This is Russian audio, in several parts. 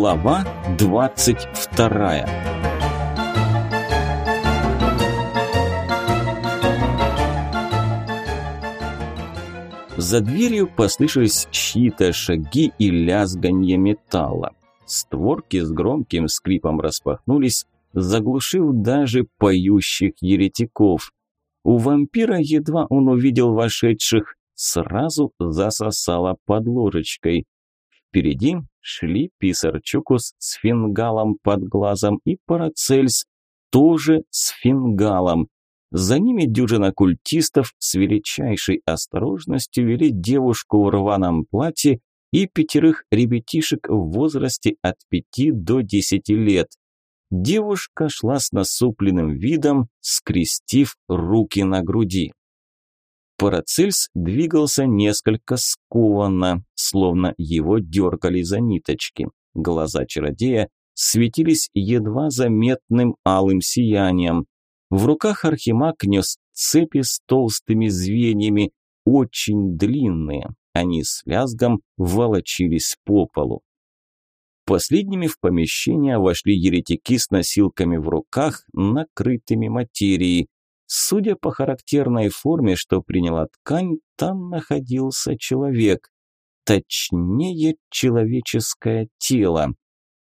Глава двадцать вторая За дверью послышались чьи-то шаги и лязганье металла. Створки с громким скрипом распахнулись, заглушив даже поющих еретиков. У вампира едва он увидел вошедших, сразу засосало под ложечкой. Впереди шли Писарчукус с фингалом под глазом и Парацельс тоже с фингалом. За ними дюжина культистов с величайшей осторожностью вели девушку в рваном платье и пятерых ребятишек в возрасте от пяти до десяти лет. Девушка шла с насупленным видом, скрестив руки на груди. Парацельс двигался несколько скованно, словно его дергали за ниточки. Глаза чародея светились едва заметным алым сиянием. В руках Архимаг нес цепи с толстыми звеньями, очень длинные. Они с лязгом волочились по полу. Последними в помещение вошли еретики с носилками в руках, накрытыми материей. Судя по характерной форме, что приняла ткань, там находился человек. Точнее, человеческое тело.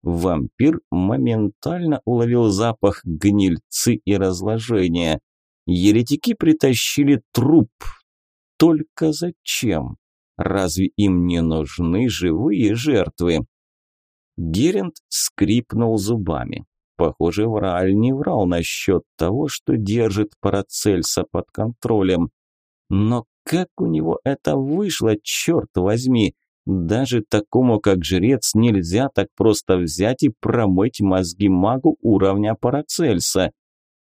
Вампир моментально уловил запах гнильцы и разложения. Еретики притащили труп. Только зачем? Разве им не нужны живые жертвы? Герент скрипнул зубами. Похоже, Врааль не врал насчет того, что держит Парацельса под контролем. Но как у него это вышло, черт возьми? Даже такому, как жрец, нельзя так просто взять и промыть мозги магу уровня Парацельса.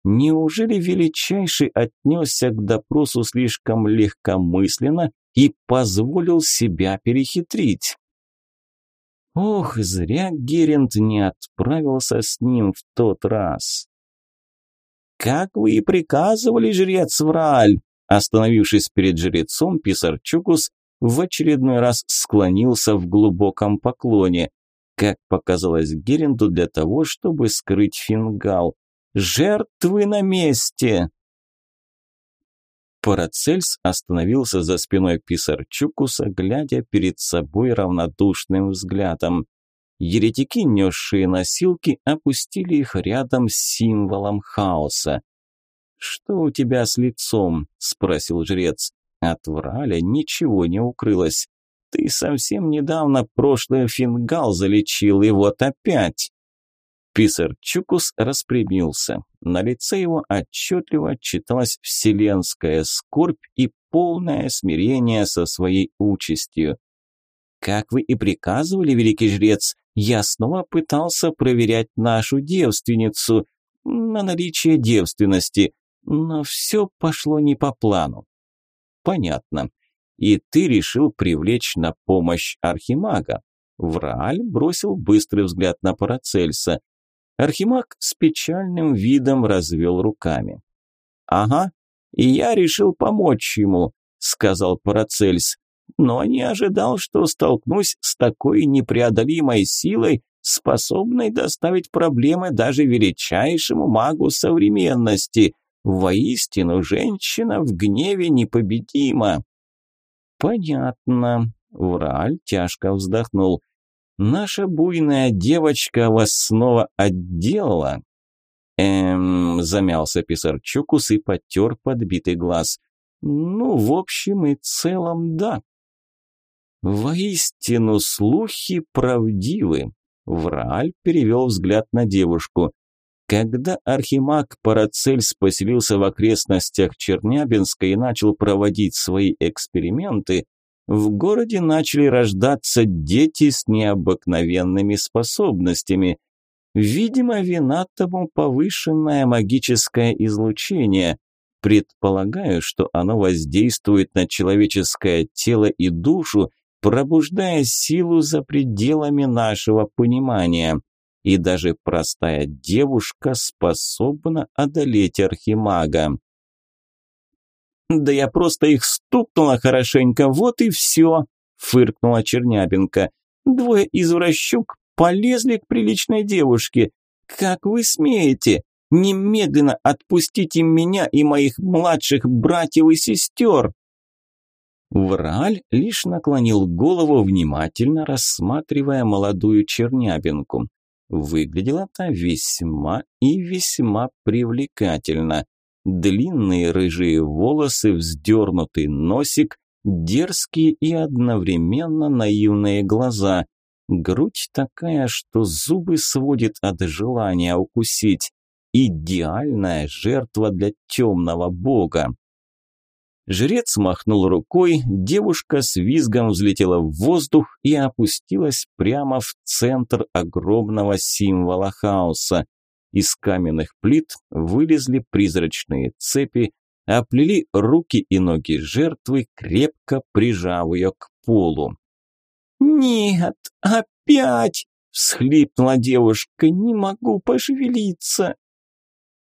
Неужели Величайший отнесся к допросу слишком легкомысленно и позволил себя перехитрить? Ох, зря Герент не отправился с ним в тот раз. «Как вы и приказывали, жрец Враль!» Остановившись перед жрецом, Писарчукус в очередной раз склонился в глубоком поклоне, как показалось Геренду для того, чтобы скрыть фингал. «Жертвы на месте!» Парацельс остановился за спиной Писарчукуса, глядя перед собой равнодушным взглядом. Еретики, несшие носилки, опустили их рядом с символом хаоса. «Что у тебя с лицом?» – спросил жрец. От Враля ничего не укрылось. «Ты совсем недавно прошлое фингал залечил, и вот опять!» Писарчукус распрямился. На лице его отчетливо читалась вселенская скорбь и полное смирение со своей участью. «Как вы и приказывали, великий жрец, я снова пытался проверять нашу девственницу на наличие девственности, но все пошло не по плану». «Понятно. И ты решил привлечь на помощь Архимага?» Врааль бросил быстрый взгляд на Парацельса – Архимаг с печальным видом развел руками. «Ага, и я решил помочь ему», – сказал Парацельс, «но не ожидал, что столкнусь с такой непреодолимой силой, способной доставить проблемы даже величайшему магу современности. Воистину, женщина в гневе непобедима». «Понятно», – Враль тяжко вздохнул. Наша буйная девочка вас снова отделала?» «Эм...» – замялся Писарчукус и потер подбитый глаз. «Ну, в общем и целом, да». «Воистину слухи правдивы», – Врааль перевел взгляд на девушку. Когда архимаг Парацельс поселился в окрестностях Чернябинска и начал проводить свои эксперименты, в городе начали рождаться дети с необыкновенными способностями. Видимо, вина тому повышенное магическое излучение. Предполагаю, что оно воздействует на человеческое тело и душу, пробуждая силу за пределами нашего понимания. И даже простая девушка способна одолеть архимага. «Да я просто их стукнула хорошенько, вот и все», – фыркнула Чернябинка. «Двое извращук полезли к приличной девушке. Как вы смеете? Немедленно отпустите меня и моих младших братьев и сестер!» Враль лишь наклонил голову, внимательно рассматривая молодую чернябинку. Выглядела та весьма и весьма привлекательно. Длинные рыжие волосы, вздернутый носик, дерзкие и одновременно наивные глаза. Грудь такая, что зубы сводит от желания укусить. Идеальная жертва для темного бога. Жрец махнул рукой, девушка с визгом взлетела в воздух и опустилась прямо в центр огромного символа хаоса. Из каменных плит вылезли призрачные цепи, оплели руки и ноги жертвы, крепко прижав ее к полу. «Нет, опять!» – всхлипнула девушка. «Не могу пошевелиться!»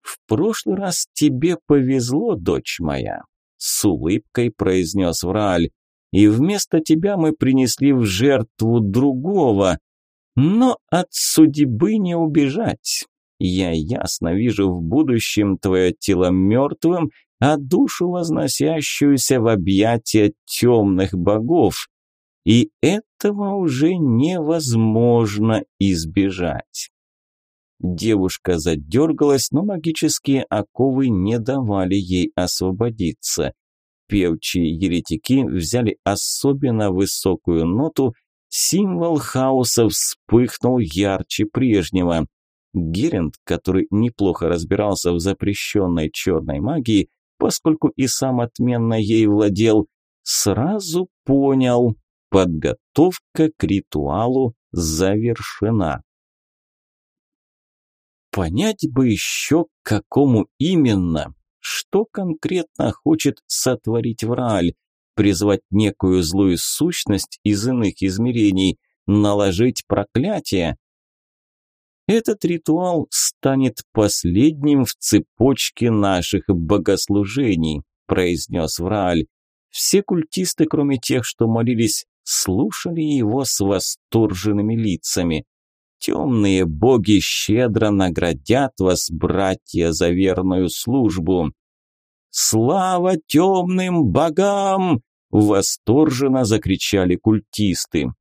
«В прошлый раз тебе повезло, дочь моя с улыбкой произнес Врааль. И вместо тебя мы принесли в жертву другого. Но от судьбы не убежать. Я ясно вижу в будущем твое тело мертвым, а душу возносящуюся в объятия темных богов. И этого уже невозможно избежать. Девушка задергалась, но магические оковы не давали ей освободиться. Певчие еретики взяли особенно высокую ноту, символ хаоса вспыхнул ярче прежнего. Геринд, который неплохо разбирался в запрещенной черной магии, поскольку и сам отменно ей владел, сразу понял – подготовка к ритуалу завершена. Понять бы еще, какому именно, что конкретно хочет сотворить Врааль, призвать некую злую сущность из иных измерений, наложить проклятие. Этот ритуал станет последним в цепочке наших богослужений, произнес Врааль. Все культисты, кроме тех, что молились, слушали его с восторженными лицами. Темные боги щедро наградят вас, братья, за верную службу. Слава темным богам! Восторженно закричали культисты.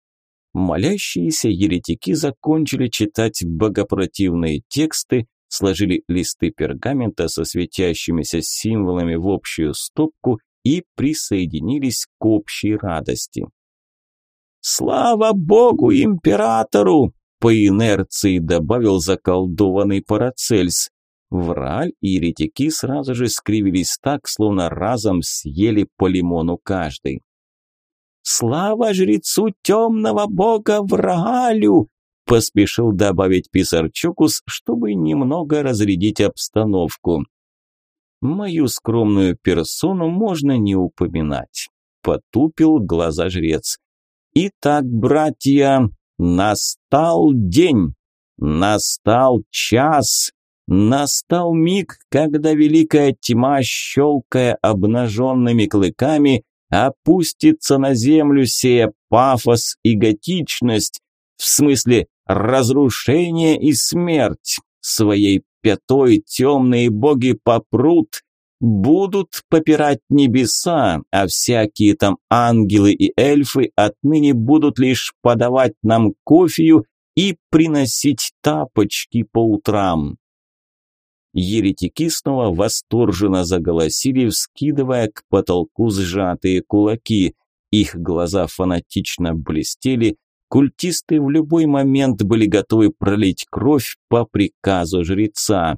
Молящиеся еретики закончили читать богопротивные тексты, сложили листы пергамента со светящимися символами в общую стопку и присоединились к общей радости. «Слава Богу, императору!» по инерции добавил заколдованный Парацельс. Враль и еретики сразу же скривились так, словно разом съели по лимону каждый. «Слава жрецу темного бога Враалю!» – поспешил добавить Писарчукус, чтобы немного разрядить обстановку. «Мою скромную персону можно не упоминать», – потупил глаза жрец. «Итак, братья, Настал день, настал час, настал миг, когда великая тьма, щелкая обнаженными клыками, опустится на землю, сея пафос и готичность, в смысле разрушение и смерть. Своей пятой темные боги попрут, будут попирать небеса, а всякие там ангелы и эльфы отныне будут лишь подавать нам кофею и приносить тапочки по утрам. Еретики снова восторженно заголосили, вскидывая к потолку сжатые кулаки. Их глаза фанатично блестели, культисты в любой момент были готовы пролить кровь по приказу жреца.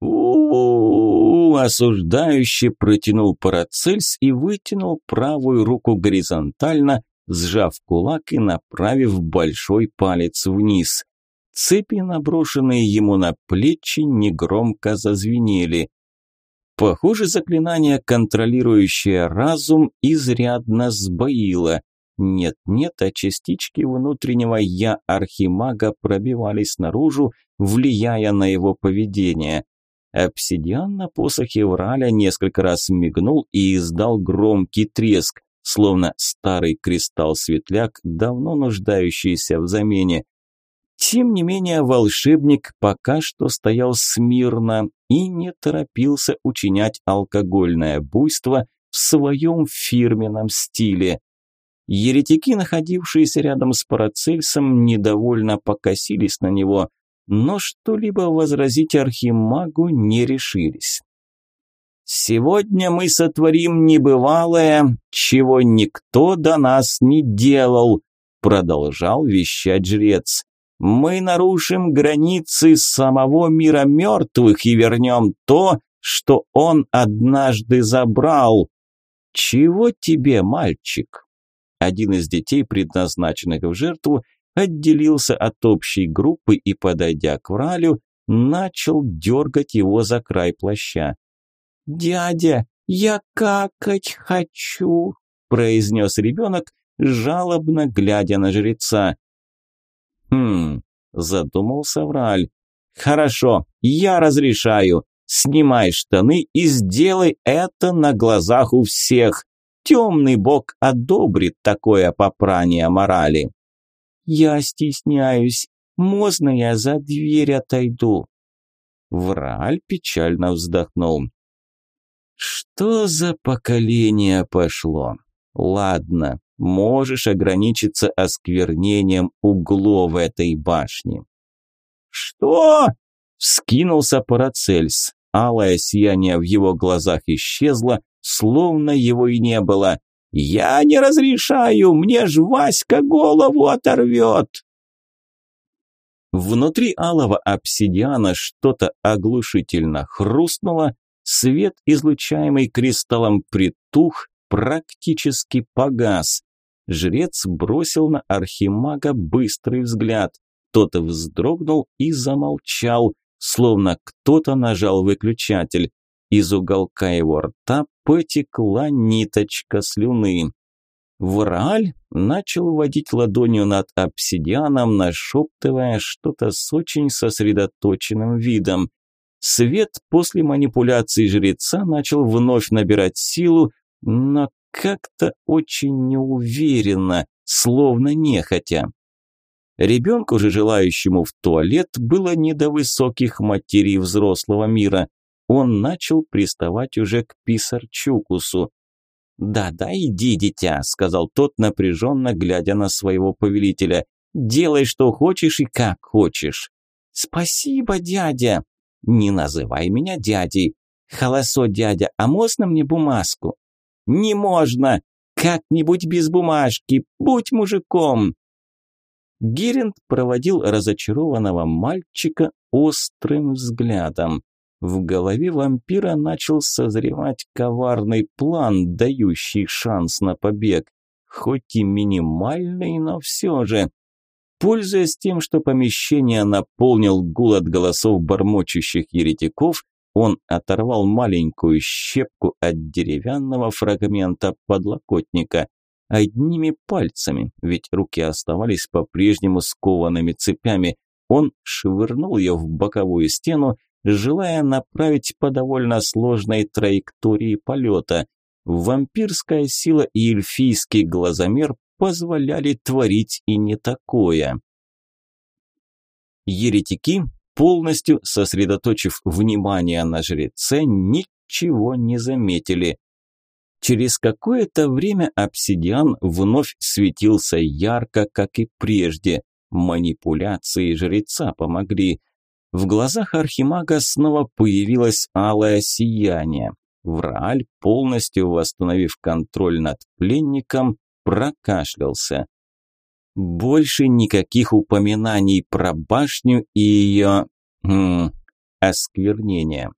у осуждающе протянул Парацельс и вытянул правую руку горизонтально, сжав кулак и направив большой палец вниз. Цепи, наброшенные ему на плечи, негромко зазвенели. Похоже, заклинание, контролирующее разум, изрядно сбоило. Нет-нет, а частички внутреннего «я» Архимага пробивались наружу, влияя на его поведение. Обсидиан на посохе Враля несколько раз мигнул и издал громкий треск. словно старый кристалл-светляк, давно нуждающийся в замене. Тем не менее, волшебник пока что стоял смирно и не торопился учинять алкогольное буйство в своем фирменном стиле. Еретики, находившиеся рядом с Парацельсом, недовольно покосились на него, но что-либо возразить архимагу не решились. «Сегодня мы сотворим небывалое, чего никто до нас не делал», продолжал вещать жрец. «Мы нарушим границы самого мира мертвых и вернем то, что он однажды забрал». «Чего тебе, мальчик?» Один из детей, предназначенных в жертву, отделился от общей группы и, подойдя к Вралю, начал дергать его за край плаща. «Дядя, я какать хочу!» – произнес ребенок, жалобно глядя на жреца. «Хм...» – задумался Враль. «Хорошо, я разрешаю. Снимай штаны и сделай это на глазах у всех. Темный бог одобрит такое попрание морали». «Я стесняюсь. Можно я за дверь отойду?» Враль печально вздохнул. Что за поколение пошло? Ладно, можешь ограничиться осквернением углов этой башни. Что? Вскинулся Парацельс. Алое сияние в его глазах исчезло, словно его и не было. «Я не разрешаю, мне ж Васька голову оторвет!» Внутри алого обсидиана что-то оглушительно хрустнуло, Свет, излучаемый кристаллом, притух, практически погас. Жрец бросил на архимага быстрый взгляд. Тот вздрогнул и замолчал, словно кто-то нажал выключатель. Из уголка его рта потекла ниточка слюны. Врааль начал водить ладонью над обсидианом, нашептывая что-то с очень сосредоточенным видом. Свет после манипуляции жреца начал вновь набирать силу, но как-то очень неуверенно, словно нехотя. Ребенку же, желающему в туалет, было не до высоких материй взрослого мира. Он начал приставать уже к писарчукусу. «Да-да, иди, дитя», – сказал тот, напряженно глядя на своего повелителя. «Делай, что хочешь и как хочешь». «Спасибо, дядя», «Не называй меня дядей. Холосо, дядя, а можно мне бумажку?» «Не можно! Как-нибудь без бумажки! Будь мужиком!» Геринд проводил разочарованного мальчика острым взглядом. В голове вампира начал созревать коварный план, дающий шанс на побег. Хоть и минимальный, но все же. Пользуясь тем, что помещение наполнил гул от голосов бормочущих еретиков, он оторвал маленькую щепку от деревянного фрагмента подлокотника одними пальцами, ведь руки оставались по-прежнему скованными цепями. Он швырнул ее в боковую стену, желая направить по довольно сложной траектории полета. Вампирская сила и эльфийский глазомер позволяли творить и не такое. Еретики, полностью сосредоточив внимание на жреце, ничего не заметили. Через какое-то время обсидиан вновь светился ярко, как и прежде. Манипуляции жреца помогли. В глазах архимага снова появилось алое сияние. Врааль, полностью восстановив контроль над пленником, прокашлялся. Больше никаких упоминаний про башню и ее... Хм, осквернение.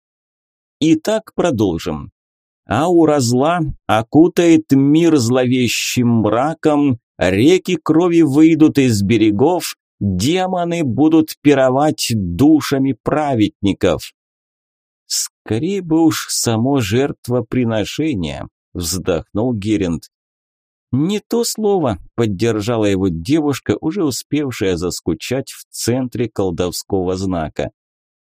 Итак, продолжим. Аура зла окутает мир зловещим мраком, реки крови выйдут из берегов, демоны будут пировать душами праведников. Скорее бы уж само жертвоприношение, вздохнул Геринд. «Не то слово», – поддержала его девушка, уже успевшая заскучать в центре колдовского знака.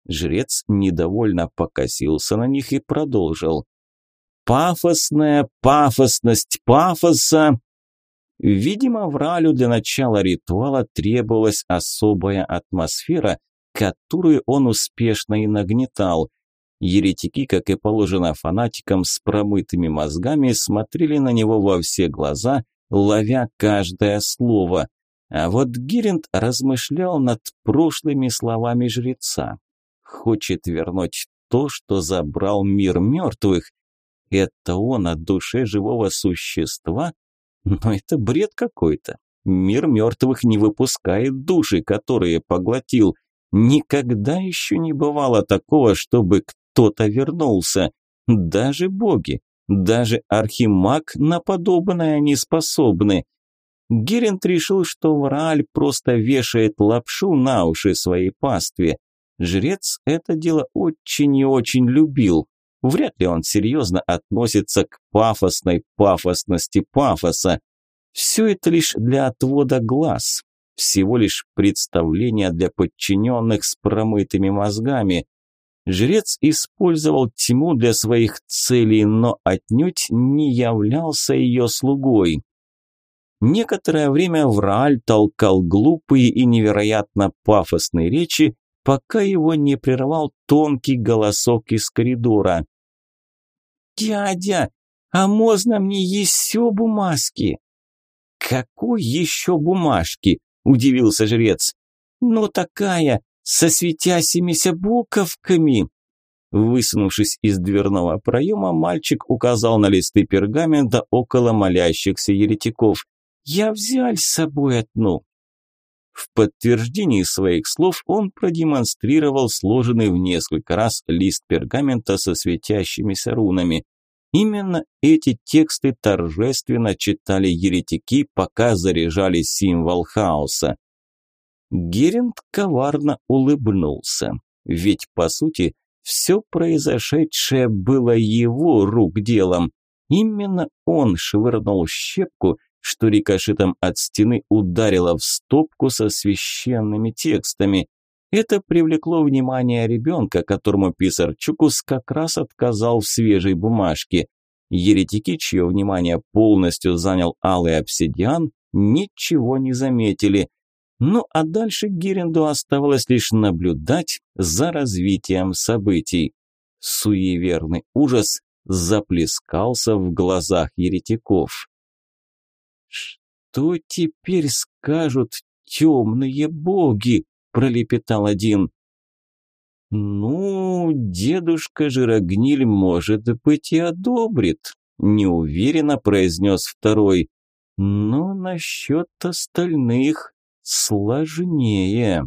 Жрец недовольно покосился на них и продолжил. Пафосная пафосность пафоса. Видимо, Вралю для начала ритуала требовалась особая атмосфера, которую он успешно и нагнетал. Еретики, как и положено фанатикам с промытыми мозгами, смотрели на него во все глаза, ловя каждое слово. А вот Гиринд размышлял над прошлыми словами жреца. Хочет вернуть то, что забрал мир мертвых. Это он от душе живого существа? Но это бред какой-то. Мир мертвых не выпускает души, которые поглотил. Никогда еще не бывало такого, чтобы кто-то вернулся. Даже боги, даже архимаг на подобное не способны. Герент решил, что Врааль просто вешает лапшу на уши своей пастве. Жрец это дело очень и очень любил. Вряд ли он серьезно относится к пафосной пафосности пафоса. Все это лишь для отвода глаз, всего лишь представление для подчиненных с промытыми мозгами. Жрец использовал тьму для своих целей, но отнюдь не являлся ее слугой. Некоторое время Врааль толкал глупые и невероятно пафосные речи, пока его не прервал тонкий голосок из коридора. «Дядя, а можно мне еще бумажки?» «Какой еще бумажки?» – удивился жрец. «Ну такая, со светящимися буковками!» Высунувшись из дверного проема, мальчик указал на листы пергамента около молящихся еретиков. «Я взял с собой одну». В подтверждении своих слов он продемонстрировал сложенный в несколько раз лист пергамента со светящимися рунами. Именно эти тексты торжественно читали еретики, пока заряжали символ хаоса. Геринд коварно улыбнулся, ведь, по сути, все произошедшее было его рук делом. Именно он швырнул щепку, что рикошетом от стены ударило в стопку со священными текстами. Это привлекло внимание ребенка, которому писар Чукус как раз отказал в свежей бумажке. Еретики, чье внимание полностью занял алый обсидиан, ничего не заметили. Ну а дальше Геренду оставалось лишь наблюдать за развитием событий. Суеверный ужас заплескался в глазах еретиков. «Что теперь скажут темные боги?» пролепетал один. «Ну, дедушка Жирогниль, может быть, и одобрит», – неуверенно произнес второй. «Но насчет остальных сложнее».